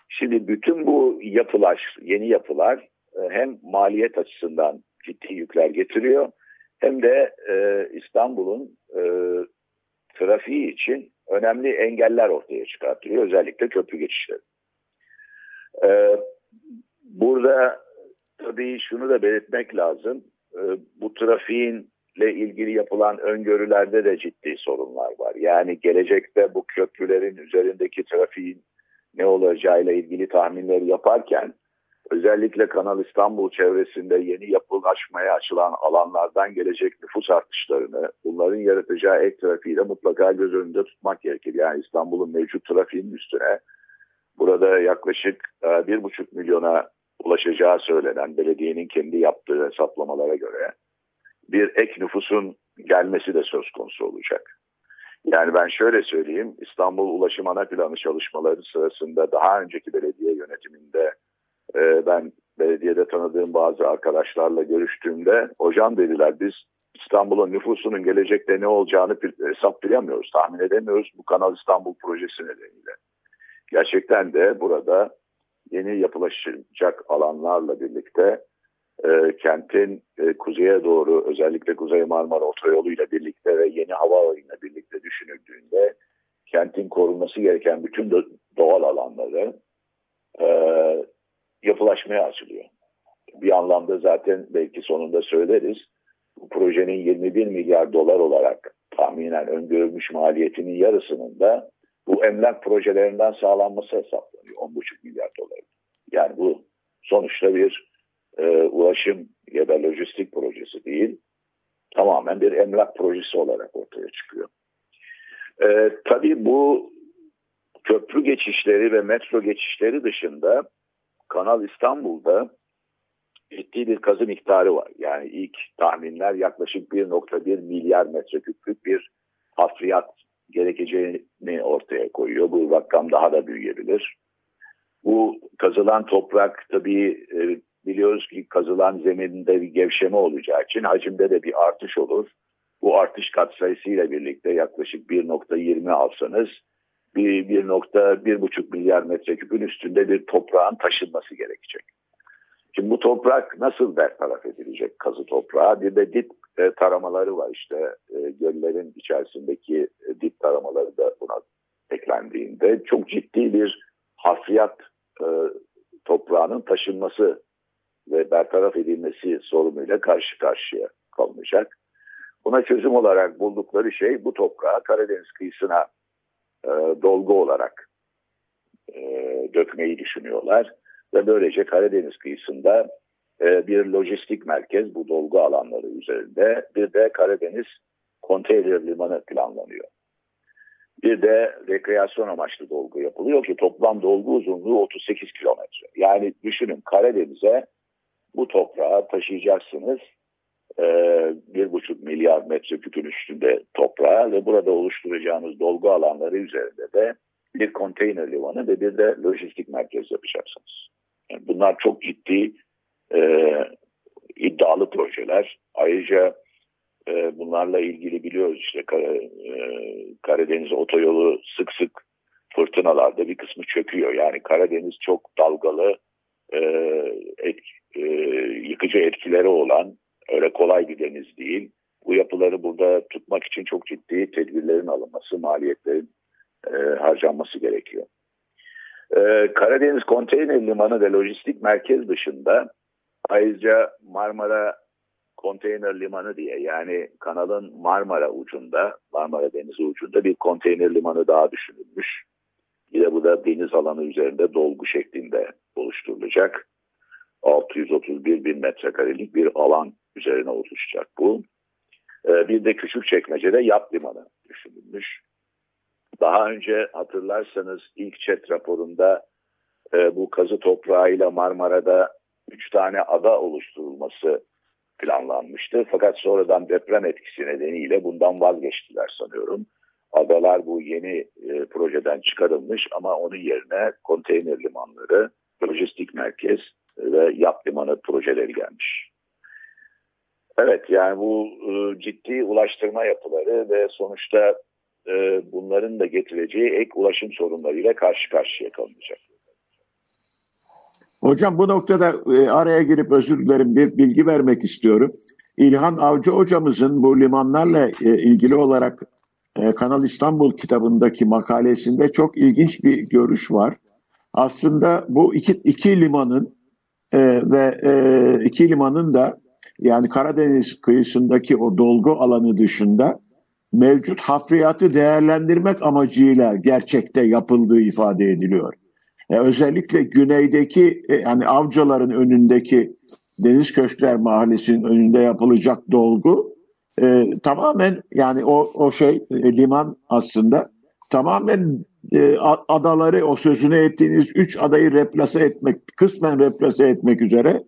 Şimdi bütün bu yapılar, yeni yapılar e, hem maliyet açısından ciddi yükler getiriyor hem de e, İstanbul'un e, trafiği için önemli engeller ortaya çıkartıyor. Özellikle köprü geçişleri. E, burada tabii şunu da belirtmek lazım. E, bu trafiğinle ilgili yapılan öngörülerde de ciddi sorunlar var. Yani gelecekte bu köprülerin üzerindeki trafiğin ne olacağıyla ilgili tahminleri yaparken özellikle Kanal İstanbul çevresinde yeni yapılaşmaya açılan alanlardan gelecek nüfus artışlarını, bunların yaratacağı ek trafiği de mutlaka göz önünde tutmak gerekir. Yani İstanbul'un mevcut trafiğinin üstüne burada yaklaşık e, bir buçuk milyona ulaşacağı söylenen belediyenin kendi yaptığı hesaplamalara göre bir ek nüfusun gelmesi de söz konusu olacak. Yani ben şöyle söyleyeyim, İstanbul Ulaşım Ana Planı çalışmaları sırasında daha önceki belediye yönetiminde e, ben belediyede tanıdığım bazı arkadaşlarla görüştüğümde hocam dediler biz İstanbul'un nüfusunun gelecekte ne olacağını hesaplayamıyoruz, tahmin edemiyoruz bu Kanal İstanbul projesi nedeniyle. Gerçekten de burada yeni yapılaşacak alanlarla birlikte e, kentin e, kuzeye doğru özellikle Kuzey Marmara Otoyolu ile birlikte ve yeni havaalanıyla birlikte düşünüldüğünde kentin korunması gereken bütün doğal alanları e, yapılaşmaya açılıyor. Bir anlamda zaten belki sonunda söyleriz. Bu projenin 21 milyar dolar olarak tahminen öngörülmüş maliyetinin yarısının da bu emlak projelerinden sağlanması hesaplanıyor. 10,5 milyar dolar. Yani bu sonuçta bir e, ulaşım ya da lojistik projesi değil. Tamamen bir emlak projesi olarak ortaya çıkıyor. E, tabii bu köprü geçişleri ve metro geçişleri dışında Kanal İstanbul'da ciddi bir kazı miktarı var. Yani ilk tahminler yaklaşık 1.1 milyar metreküplük bir hafriyat gerekeceğini ortaya koyuyor. Bu rakam daha da büyüyebilir. Bu kazılan toprak tabii e, biliyoruz ki kazılan zeminde bir gevşeme olacağı için hacimde de bir artış olur. Bu artış katsayısıyla birlikte yaklaşık 1.20 alsanız bir 1.1,5 milyar metreküpün üstünde bir toprağın taşınması gerekecek. Şimdi bu toprak nasıl bertaraf edilecek kazı toprağı? Bir de dip e, taramaları var işte e, göllerin içerisindeki e, dip taramaları da buna eklendiğinde çok ciddi bir hafriyat e, toprağının taşınması ve bertaraf edilmesi sorunuyla karşı karşıya kalınacak. Buna çözüm olarak buldukları şey bu toprağı Karadeniz kıyısına e, dolgu olarak e, dökmeyi düşünüyorlar. Ve böylece Karadeniz kıyısında e, bir lojistik merkez bu dolgu alanları üzerinde bir de Karadeniz konteyner limanı planlanıyor. Bir de rekreasyon amaçlı dolgu yapılıyor ki toplam dolgu uzunluğu 38 kilometre. Yani düşünün Karadeniz'e bu toprağı taşıyacaksınız bir buçuk milyar metreküpün üstünde toprağı ve burada oluşturacağınız dolgu alanları üzerinde de bir konteyner limanı ve bir de lojistik merkez yapacaksınız. Yani bunlar çok ciddi e, iddialı projeler. Ayrıca e, bunlarla ilgili biliyoruz işte e, Karadeniz otoyolu sık sık fırtınalarda bir kısmı çöküyor. Yani Karadeniz çok dalgalı, e, et, e, yıkıcı etkileri olan öyle kolay bir deniz değil. Bu yapıları burada tutmak için çok ciddi tedbirlerin alınması, maliyetlerin e, harcanması gerekiyor. E, Karadeniz Konteyner Limanı ve Lojistik Merkez dışında ayrıca Marmara Konteyner Limanı diye yani kanalın Marmara ucunda, Marmara Denizi ucunda bir konteyner limanı daha düşünülmüş. Yine bu da deniz alanı üzerinde dolgu şeklinde oluşturulacak. 631 bin metrekarelik bir alan üzerine oluşacak bu. Ee, bir de küçük çekmecede yap limanı düşünülmüş. Daha önce hatırlarsanız ilk chat raporunda e, bu kazı toprağıyla Marmara'da üç tane ada oluşturulması planlanmıştı. Fakat sonradan deprem etkisi nedeniyle bundan vazgeçtiler sanıyorum. Adalar bu yeni e, projeden çıkarılmış ama onun yerine konteyner limanları, lojistik merkez ve yap limanı projeleri gelmiş. Evet yani bu e, ciddi ulaştırma yapıları ve sonuçta e, bunların da getireceği ek ulaşım sorunlarıyla karşı karşıya kalınacak. Hocam bu noktada e, araya girip özür dilerim bir bilgi vermek istiyorum. İlhan Avcı hocamızın bu limanlarla e, ilgili olarak e, Kanal İstanbul kitabındaki makalesinde çok ilginç bir görüş var. Aslında bu iki, iki limanın e, ve e, iki limanın da yani Karadeniz kıyısındaki o dolgu alanı dışında mevcut hafriyatı değerlendirmek amacıyla gerçekte yapıldığı ifade ediliyor. E, özellikle güneydeki e, yani avcıların önündeki Deniz Köşkler Mahallesi'nin önünde yapılacak dolgu e, tamamen yani o, o şey e, liman aslında tamamen e, adaları o sözünü ettiğiniz üç adayı replase etmek, kısmen replase etmek üzere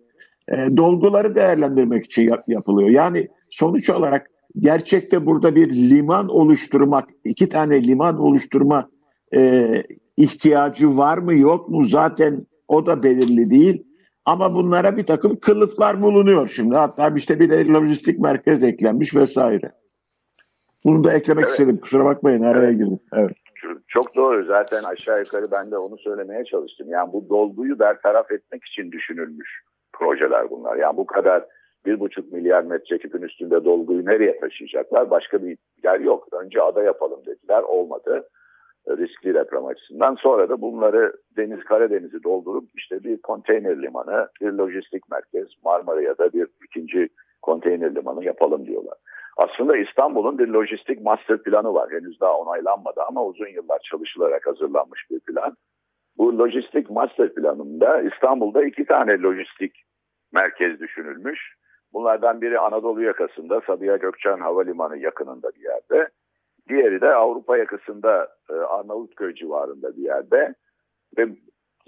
e, dolguları değerlendirmek için yap, yapılıyor. Yani sonuç olarak gerçekte burada bir liman oluşturmak, iki tane liman oluşturma e, ihtiyacı var mı yok mu zaten o da belirli değil. Ama bunlara bir takım kılıflar bulunuyor şimdi. Hatta işte bir de lojistik merkez eklenmiş vesaire. Bunu da eklemek evet. istedim. Kusura bakmayın araya evet. girdim. Evet. Çok doğru. Zaten aşağı yukarı ben de onu söylemeye çalıştım. Yani bu dolguyu bertaraf etmek için düşünülmüş projeler bunlar. Yani bu kadar bir buçuk milyar metreküpün üstünde dolguyu nereye taşıyacaklar? Başka bir yer yok. Önce ada yapalım dediler. Olmadı. Riskli deprem açısından. Sonra da bunları Deniz Karadeniz'i doldurup işte bir konteyner limanı, bir lojistik merkez, Marmara'ya da bir ikinci konteyner limanı yapalım diyorlar. Aslında İstanbul'un bir lojistik master planı var. Henüz daha onaylanmadı ama uzun yıllar çalışılarak hazırlanmış bir plan. Bu lojistik master planında İstanbul'da iki tane lojistik merkez düşünülmüş. Bunlardan biri Anadolu yakasında Sabiha Gökçen Havalimanı yakınında bir yerde. Diğeri de Avrupa yakasında e, Arnavutköy civarında bir yerde. Ve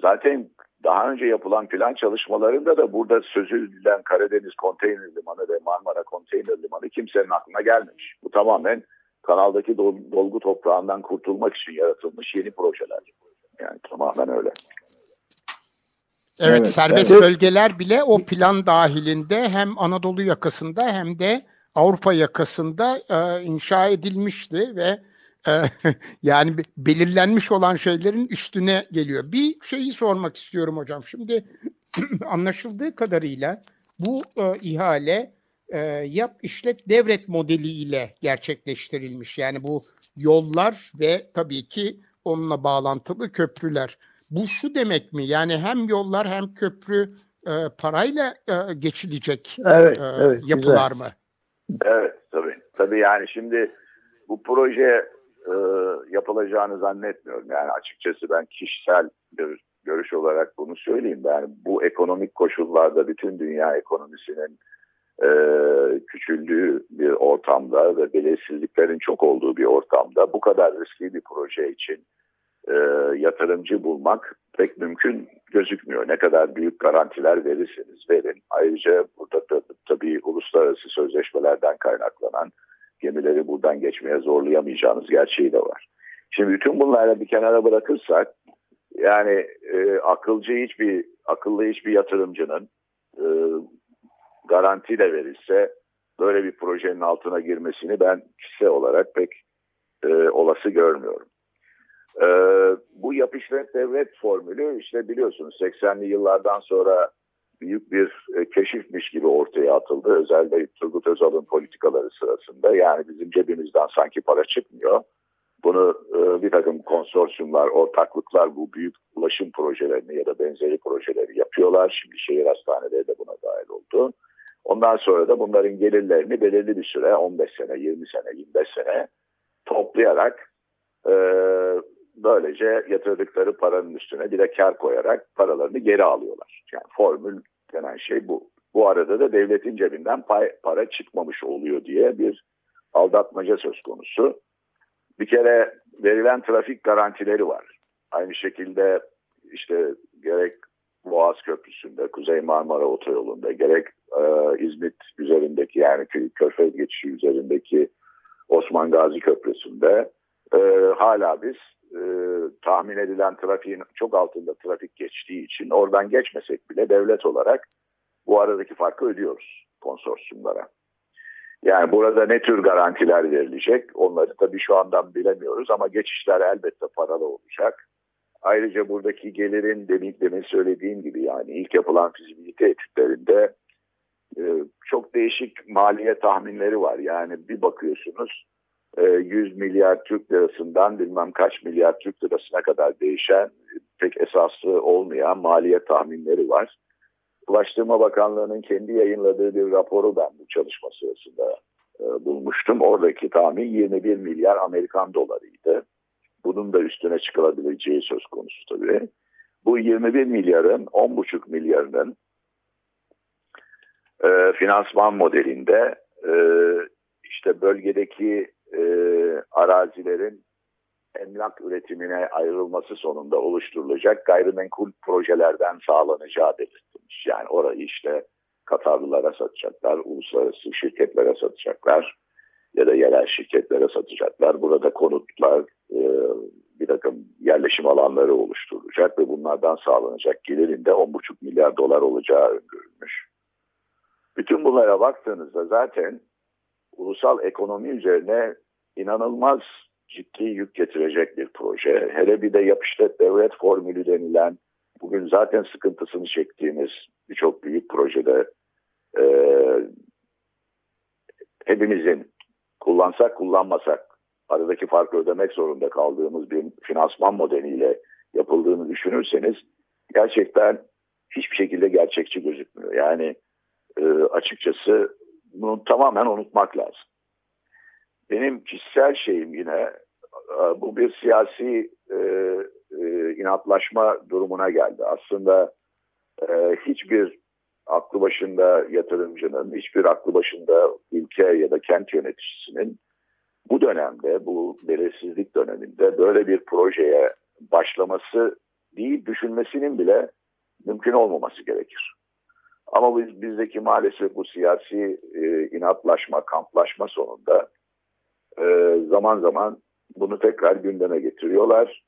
zaten daha önce yapılan plan çalışmalarında da burada sözü edilen Karadeniz Konteyner Limanı ve Marmara Konteyner Limanı kimsenin aklına gelmemiş. Bu tamamen kanaldaki dolgu toprağından kurtulmak için yaratılmış yeni projeler. Yani tamamen öyle. Evet, evet serbest evet. bölgeler bile o plan dahilinde hem Anadolu yakasında hem de Avrupa yakasında e, inşa edilmişti ve e, yani belirlenmiş olan şeylerin üstüne geliyor. Bir şeyi sormak istiyorum hocam. Şimdi anlaşıldığı kadarıyla bu e, ihale e, yap işlet devret modeliyle gerçekleştirilmiş. Yani bu yollar ve tabii ki onunla bağlantılı köprüler. Bu şu demek mi? Yani hem yollar hem köprü e, parayla e, geçilecek evet, e, evet, yapılar güzel. mı? Evet tabii. Tabii yani şimdi bu proje e, yapılacağını zannetmiyorum. Yani açıkçası ben kişisel bir görüş olarak bunu söyleyeyim. Yani bu ekonomik koşullarda bütün dünya ekonomisinin e, küçüldüğü bir ortamda ve belirsizliklerin çok olduğu bir ortamda bu kadar riskli bir proje için e, yatırımcı bulmak pek mümkün gözükmüyor. Ne kadar büyük garantiler verirseniz verin. Ayrıca burada da, tabii uluslararası sözleşmelerden kaynaklanan gemileri buradan geçmeye zorlayamayacağınız gerçeği de var. Şimdi bütün bunları bir kenara bırakırsak yani e, akılcı hiçbir akıllı hiçbir yatırımcının e, garantiyle verirse böyle bir projenin altına girmesini ben kişisel olarak pek e, olası görmüyorum. E, bu yapışlet devlet formülü işte biliyorsunuz 80'li yıllardan sonra büyük bir e, keşifmiş gibi ortaya atıldı. Özellikle Turgut Özal'ın politikaları sırasında. Yani bizim cebimizden sanki para çıkmıyor. Bunu e, bir takım konsorsiyumlar, ortaklıklar bu büyük ulaşım projelerini ya da benzeri projeleri yapıyorlar. Şimdi şehir hastaneleri de buna dahil oldu. Ondan sonra da bunların gelirlerini belirli bir süre 15 sene, 20 sene, 25 sene toplayarak e, böylece yatırdıkları paranın üstüne bir de kar koyarak paralarını geri alıyorlar. Yani formül denen şey bu. Bu arada da devletin cebinden pay, para çıkmamış oluyor diye bir aldatmaca söz konusu. Bir kere verilen trafik garantileri var. Aynı şekilde işte gerek Boğaz Köprüsü'nde, Kuzey Marmara Otoyolu'nda, gerek e, İzmit üzerindeki yani Körfez geçişi üzerindeki Osman Gazi Köprüsü'nde e, hala biz e, tahmin edilen trafiğin çok altında trafik geçtiği için oradan geçmesek bile devlet olarak bu aradaki farkı ödüyoruz konsorsiyumlara. Yani burada ne tür garantiler verilecek onları tabii şu andan bilemiyoruz ama geçişler elbette paralı olacak. Ayrıca buradaki gelirin demin, demin söylediğim gibi yani ilk yapılan fizibilite etütlerinde e, çok değişik maliye tahminleri var. Yani bir bakıyorsunuz 100 e, milyar Türk lirasından bilmem kaç milyar Türk lirasına kadar değişen pek esaslı olmayan maliye tahminleri var. Ulaştırma Bakanlığı'nın kendi yayınladığı bir raporu ben bu çalışma sırasında e, bulmuştum. Oradaki tahmin 21 milyar Amerikan dolarıydı. Bunun da üstüne çıkılabileceği söz konusu tabii. Bu 21 milyarın 10,5 milyarının e, finansman modelinde e, işte bölgedeki e, arazilerin emlak üretimine ayrılması sonunda oluşturulacak gayrimenkul projelerden sağlanacağı belirtilmiş. Yani orayı işte Katarlılara satacaklar, uluslararası şirketlere satacaklar ya da yerel şirketlere satacaklar. Burada konutlar, e, bir takım yerleşim alanları oluşturulacak ve bunlardan sağlanacak gelirin de 10,5 milyar dolar olacağı öngörülmüş. Bütün bunlara baktığınızda zaten ulusal ekonomi üzerine inanılmaz ciddi yük getirecek bir proje. Hele bir de yapışlet devlet formülü denilen bugün zaten sıkıntısını çektiğimiz birçok büyük projede e, hepimizin kullansak kullanmasak aradaki farkı ödemek zorunda kaldığımız bir finansman modeliyle yapıldığını düşünürseniz gerçekten hiçbir şekilde gerçekçi gözükmüyor. Yani e, açıkçası bunu tamamen unutmak lazım. Benim kişisel şeyim yine e, bu bir siyasi e, e, inatlaşma durumuna geldi. Aslında e, hiçbir aklı başında yatırımcının, hiçbir aklı başında ülke ya da kent yöneticisinin bu dönemde, bu belirsizlik döneminde böyle bir projeye başlaması değil, düşünmesinin bile mümkün olmaması gerekir. Ama biz bizdeki maalesef bu siyasi e, inatlaşma, kamplaşma sonunda e, zaman zaman bunu tekrar gündeme getiriyorlar.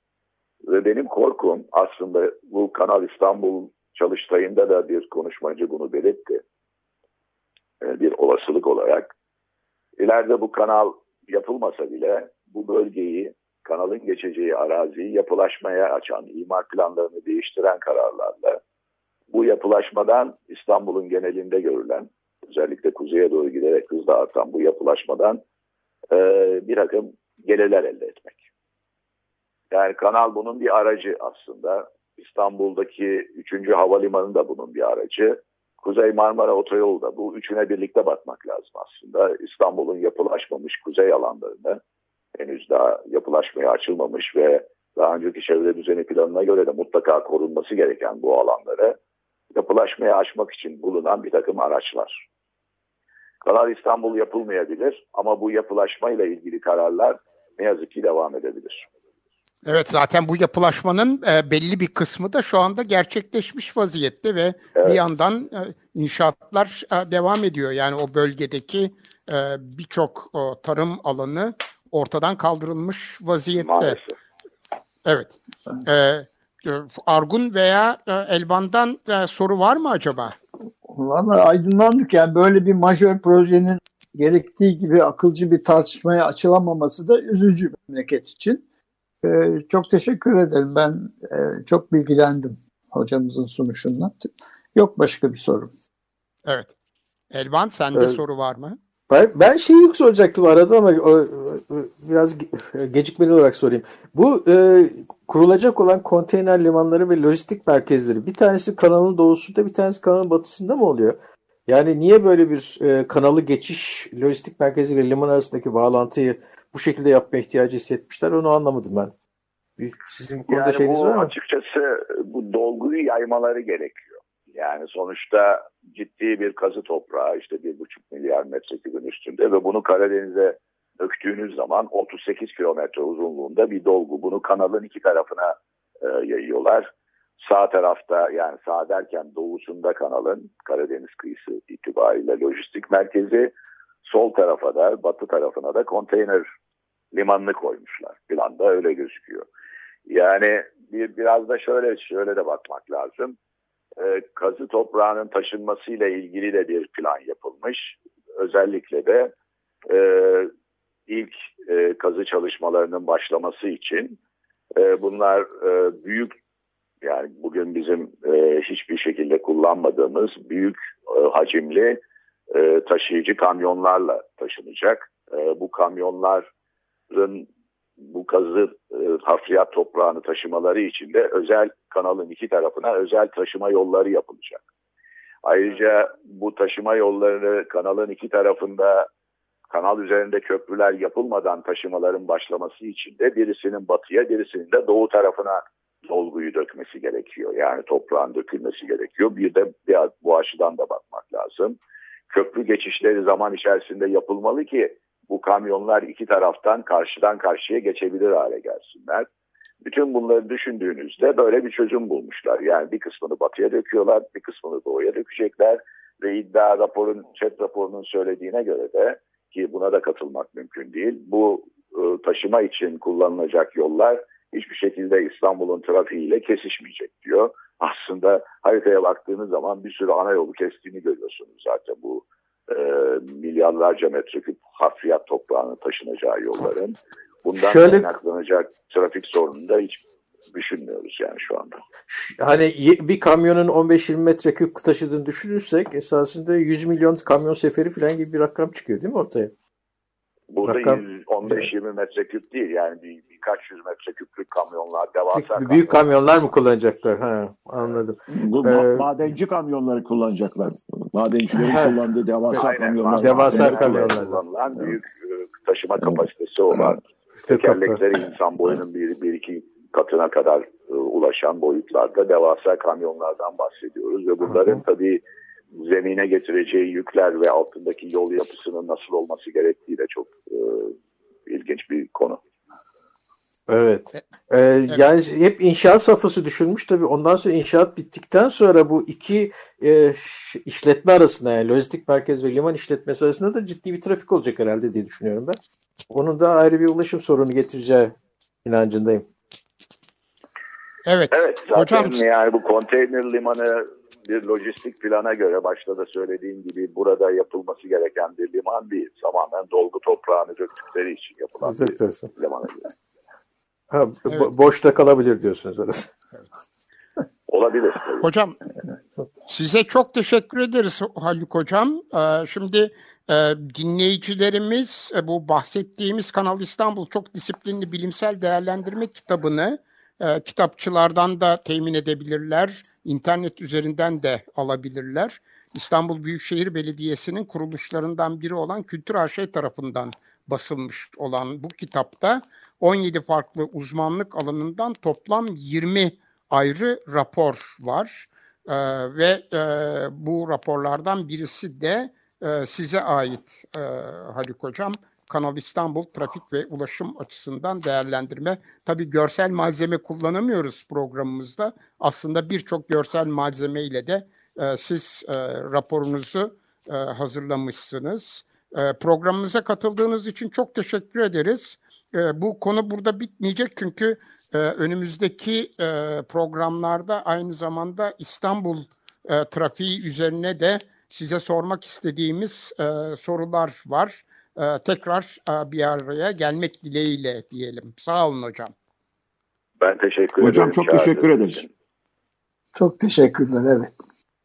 Ve benim korkum aslında bu Kanal İstanbul çalıştayında da bir konuşmacı bunu belirtti. E, bir olasılık olarak. İleride bu kanal yapılmasa bile bu bölgeyi, kanalın geçeceği araziyi yapılaşmaya açan, imar planlarını değiştiren kararlarla bu yapılaşmadan İstanbul'un genelinde görülen, özellikle kuzeye doğru giderek hızla artan bu yapılaşmadan e, bir takım gelirler elde etmek. Yani kanal bunun bir aracı aslında. İstanbul'daki 3. havalimanı da bunun bir aracı. Kuzey Marmara Otoyolu da bu üçüne birlikte bakmak lazım aslında. İstanbul'un yapılaşmamış kuzey alanlarını henüz daha yapılaşmaya açılmamış ve daha önceki çevre düzeni planına göre de mutlaka korunması gereken bu alanları yapılaşmaya açmak için bulunan bir takım araçlar. Kanal İstanbul yapılmayabilir ama bu yapılaşmayla ilgili kararlar ne yazık ki devam edebilir. Evet zaten bu yapılaşmanın e, belli bir kısmı da şu anda gerçekleşmiş vaziyette ve evet. bir yandan e, inşaatlar e, devam ediyor. Yani o bölgedeki e, birçok tarım alanı ortadan kaldırılmış vaziyette. Maalesef. Evet. E, Argun veya e, Elvan'dan e, soru var mı acaba? Valla aydınlandık yani böyle bir majör projenin gerektiği gibi akılcı bir tartışmaya açılamaması da üzücü memleket için. Ee, çok teşekkür ederim. Ben e, çok bilgilendim hocamızın sunuşundan. Yok başka bir soru. Evet. Elvan sende evet. soru var mı? Ben, ben şeyi soracaktım arada ama o, biraz gecikmeli olarak sorayım. Bu e, kurulacak olan konteyner limanları ve lojistik merkezleri bir tanesi kanalın doğusunda bir tanesi kanalın batısında mı oluyor? Yani niye böyle bir e, kanalı geçiş lojistik merkezi ile liman arasındaki bağlantıyı bu şekilde yapma ihtiyacı hissetmişler onu anlamadım ben. Sizin konuda yani şeyiniz var mı? Açıkçası bu dolguyu yaymaları gerekiyor. Yani sonuçta ciddi bir kazı toprağı işte bir buçuk milyar metrekübün üstünde ve bunu Karadeniz'e döktüğünüz zaman 38 kilometre uzunluğunda bir dolgu. Bunu kanalın iki tarafına e, yayıyorlar. Sağ tarafta yani sağ derken doğusunda kanalın Karadeniz kıyısı itibariyle lojistik merkezi. Sol tarafa da batı tarafına da konteyner limanını koymuşlar. Planda öyle gözüküyor. Yani bir, biraz da şöyle şöyle de bakmak lazım. Ee, kazı toprağının taşınmasıyla ilgili de bir plan yapılmış. Özellikle de e, ilk e, kazı çalışmalarının başlaması için e, bunlar e, büyük yani bugün bizim e, hiçbir şekilde kullanmadığımız büyük e, hacimli e, taşıyıcı kamyonlarla taşınacak. E, bu kamyonların bu kazı e, hafriyat toprağını taşımaları için de özel kanalın iki tarafına özel taşıma yolları yapılacak. Ayrıca bu taşıma yolları kanalın iki tarafında kanal üzerinde köprüler yapılmadan taşımaların başlaması için de birisinin batıya birisinin de doğu tarafına dolguyu dökmesi gerekiyor. Yani toprağın dökülmesi gerekiyor. Bir de biraz bu açıdan da bakmak lazım. Köprü geçişleri zaman içerisinde yapılmalı ki bu kamyonlar iki taraftan karşıdan karşıya geçebilir hale gelsinler. Bütün bunları düşündüğünüzde böyle bir çözüm bulmuşlar. Yani bir kısmını batıya döküyorlar, bir kısmını doğuya dökecekler ve iddia raporun, chat raporunun söylediğine göre de ki buna da katılmak mümkün değil. Bu e, taşıma için kullanılacak yollar hiçbir şekilde İstanbul'un trafiğiyle kesişmeyecek diyor. Aslında haritaya baktığınız zaman bir sürü ana yolu kestiğini görüyorsunuz zaten bu e, milyarlarca metreküp hafriyat toprağının taşınacağı yolların. Bundan Şöyle... kaynaklanacak trafik sorununu da hiç düşünmüyoruz yani şu anda. Hani bir kamyonun 15-20 metreküp taşıdığını düşünürsek esasında 100 milyon kamyon seferi falan gibi bir rakam çıkıyor değil mi ortaya? Burada rakam... 15-20 metreküp değil yani bir, birkaç yüz metreküplük kamyonlar, devasa Büyük kamyonlar. Büyük kamyonlar mı kullanacaklar? Ha, anladım. Bu ee, madenci kamyonları kullanacaklar. Madencilerin kullandığı devasa Aynen, kamyonlar. Devasa kamyonlar. Kullanılan büyük e, taşıma kapasitesi olan tekerlekleri insan boyunun bir, bir iki katına kadar e, ulaşan boyutlarda devasa kamyonlardan bahsediyoruz ve bunların Hı-hı. tabii zemine getireceği yükler ve altındaki yol yapısının nasıl olması gerektiği de çok e, ilginç bir konu. Evet. Ee, evet. Yani hep inşaat safhası düşünmüş tabii. Ondan sonra inşaat bittikten sonra bu iki e, işletme arasında yani lojistik merkez ve liman işletmesi arasında da ciddi bir trafik olacak herhalde diye düşünüyorum ben. Onun da ayrı bir ulaşım sorunu getireceği inancındayım. Evet. Evet zaten Hocam... yani bu konteyner limanı bir lojistik plana göre başta da söylediğim gibi burada yapılması gereken bir liman değil. Tamamen dolgu toprağını döktükleri için yapılan bir liman. Ha, evet. bo- boşta kalabilir diyorsunuz orası. Olabilir. Hocam size çok teşekkür ederiz Haluk Hocam. Ee, şimdi e, dinleyicilerimiz e, bu bahsettiğimiz Kanal İstanbul çok disiplinli bilimsel değerlendirme kitabını e, kitapçılardan da temin edebilirler. İnternet üzerinden de alabilirler. İstanbul Büyükşehir Belediyesi'nin kuruluşlarından biri olan Kültür AŞ tarafından basılmış olan bu kitapta 17 farklı uzmanlık alanından toplam 20 ayrı rapor var. Ee, ve e, bu raporlardan birisi de e, size ait e, Haluk Hocam. Kanal İstanbul trafik ve ulaşım açısından değerlendirme. Tabii görsel malzeme kullanamıyoruz programımızda. Aslında birçok görsel malzeme ile de e, siz e, raporunuzu e, hazırlamışsınız. E, programımıza katıldığınız için çok teşekkür ederiz. E, bu konu burada bitmeyecek çünkü e, önümüzdeki e, programlarda aynı zamanda İstanbul e, trafiği üzerine de size sormak istediğimiz e, sorular var. E, tekrar e, bir araya gelmek dileğiyle diyelim. Sağ olun hocam. Ben teşekkür hocam, ederim. Hocam çok teşekkür ederiz. Çok teşekkürler evet.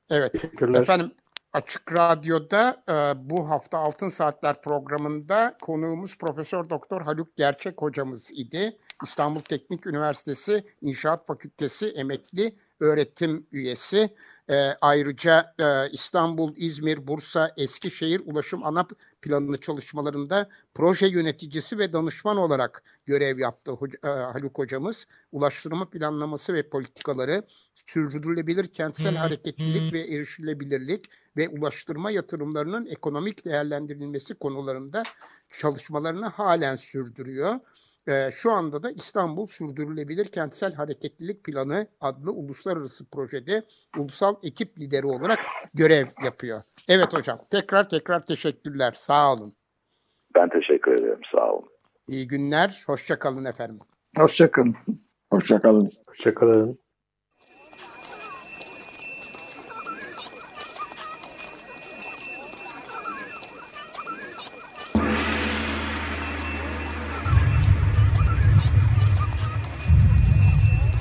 Evet. Teşekkürler. Efendim Açık Radyo'da e, bu hafta Altın Saatler programında konuğumuz Profesör Doktor Haluk Gerçek hocamız idi. İstanbul Teknik Üniversitesi İnşaat Fakültesi emekli öğretim üyesi. E, ayrıca e, İstanbul, İzmir, Bursa, Eskişehir ulaşım ana planı çalışmalarında proje yöneticisi ve danışman olarak görev yaptı e, Haluk hocamız. Ulaştırma planlaması ve politikaları, sürdürülebilir kentsel hareketlilik ve erişilebilirlik ve ulaştırma yatırımlarının ekonomik değerlendirilmesi konularında çalışmalarını halen sürdürüyor. Ee, şu anda da İstanbul Sürdürülebilir Kentsel Hareketlilik Planı adlı uluslararası projede ulusal ekip lideri olarak görev yapıyor. Evet hocam tekrar tekrar teşekkürler. Sağ olun. Ben teşekkür ederim. Sağ olun. İyi günler. Hoşçakalın efendim. Hoşçakalın. Hoşçakalın. Hoşçakalın.